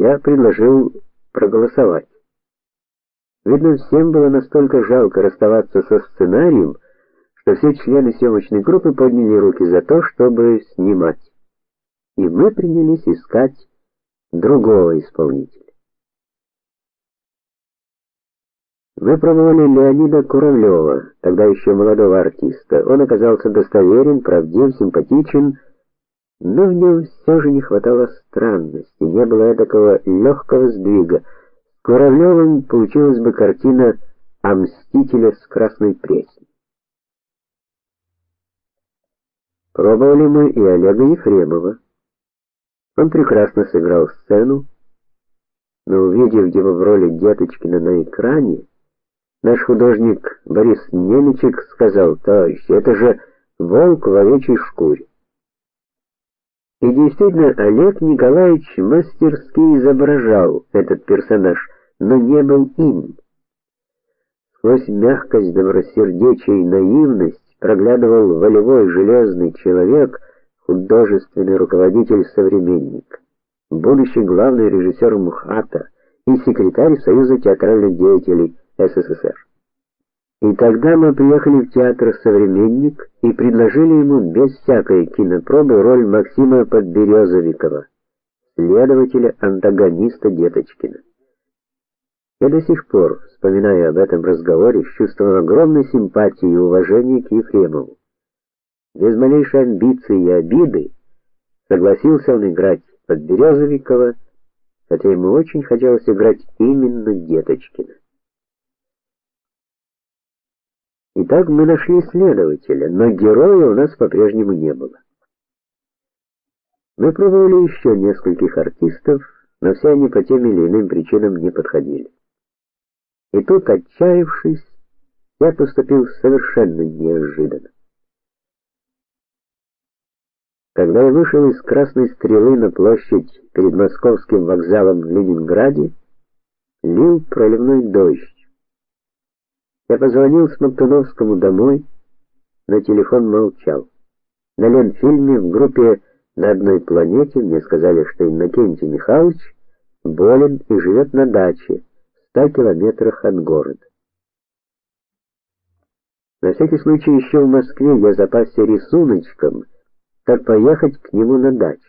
Я предложил проголосовать. Видно, всем было настолько жалко расставаться со сценарием, что все члены съемочной группы подняли руки за то, чтобы снимать. И мы принялись искать другого исполнителя. Мы пробовали Леонида Куравлева, тогда еще молодого артиста. Он оказался достоверен, правдив, симпатичен, но в нем все же не хватало странности, не было такого легкого сдвига. С Куравлевым получилась бы картина о мстителе с красной пресней. Пробовали мы и Олега Ефремова. Он прекрасно сыграл сцену, но увидев его в роли Деточкина на экране, Наш художник Борис Немичек сказал: "Товарищ, это же волк в овечьей шкуре". И действительно, Олег Николаевич мастерски изображал этот персонаж, но не был им. Сквозь мягкость, добросердечие и наивность проглядывал волевой железный человек, художественный руководитель-современник, будущий главный режиссер МХАТа и секретарь Союза театральных деятелей СССР. И тогда мы приехали в театр Современник и предложили ему без всякой кинопробы роль Максима Подберезовикова, следователя-антагониста Деточкина. Я до сих пор, вспоминая об этом разговоре, чувствовал огромную симпатию и уважение к Ефремову. Без малейшей амбиции и обиды согласился он играть Подберезовикова, хотя ему очень хотелось играть именно Деточкина. Итак, мы нашли следователя, но героя у нас по-прежнему не было. Мы пробовали еще нескольких артистов, но все они по тем или иным причинам не подходили. И тут, отчаявшись, я поступил совершенно неожиданно. Когда я вышел из Красной Стрелы на площадь перед московским вокзалом в Ленинграде, лил проливной дождь. Я позвонил Смоктуновскому домой, но телефон молчал. На Ленфильме в группе на одной планете мне сказали, что Иннокентий Михайлович болен и живет на даче в ста километрах от города. На всякий случай еще в Москве я запасся рисуночком, как поехать к нему на дачу.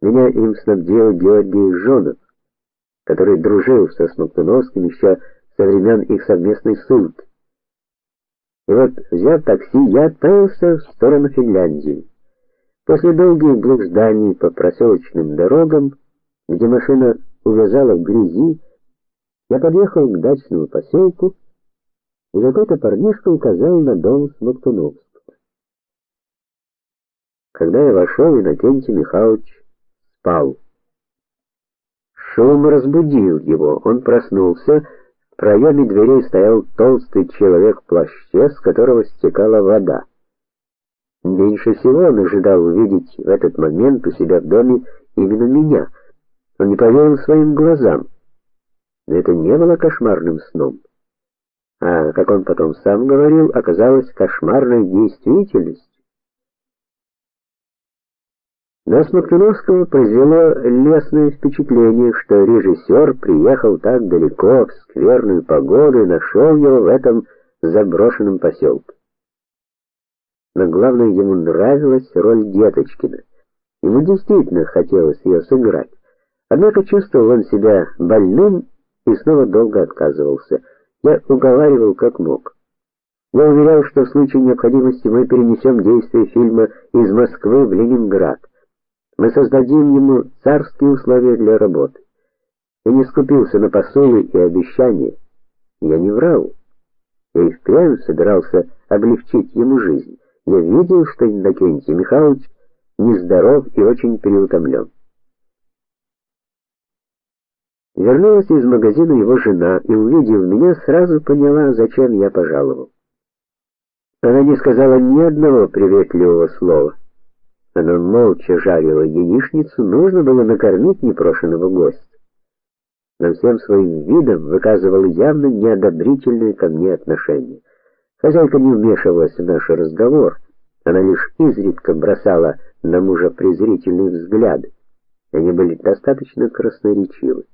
Меня им снабдил Георгий Жонов, который дружил со Смоктуновским еще со времен их совместной ссылки. И вот, взяв такси, я отправился в сторону Финляндии. После долгих блужданий по проселочным дорогам, где машина увязала в грязи, я подъехал к дачному поселку, и какой-то парнишка указал на дом Смоктуновского. Когда я вошел, Иннокентий Михайлович спал. Шум разбудил его. Он проснулся, в проеме дверей стоял толстый человек в плаще, с которого стекала вода. Меньше всего он ожидал увидеть в этот момент у себя в доме именно меня. Он не поверил своим глазам. Но это не было кошмарным сном. А, как он потом сам говорил, оказалось кошмарной действительностью. На Смоктуновского произвело лестное впечатление, что режиссер приехал так далеко в скверную погоду и нашел его в этом заброшенном поселке. Но главное, ему нравилась роль Деточкина. Ему действительно хотелось ее сыграть. Однако чувствовал он себя больным и снова долго отказывался. Я уговаривал как мог. Я уверял, что в случае необходимости мы перенесем действие фильма из Москвы в Ленинград. Мы создадим ему царские условия для работы. Я не скупился на посулы и обещания. Я не врал. Я и впрямь собирался облегчить ему жизнь. Я видел, что Иннокентий Михайлович нездоров и очень переутомлен. Вернулась из магазина его жена и, увидев меня, сразу поняла, зачем я пожаловал. Она не сказала ни одного приветливого слова. Она молча жарила яичницу, нужно было накормить непрошенного гостя. Но всем своим видом выказывала явно неодобрительные ко мне отношение. Хозяйка не вмешивалась в наш разговор, она лишь изредка бросала на мужа презрительные взгляды. Они были достаточно красноречивы.